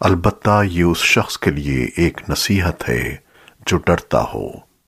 البتہ یہ اس شخص کے لیے ایک نصیحت ہے جو ڈرتا ہو۔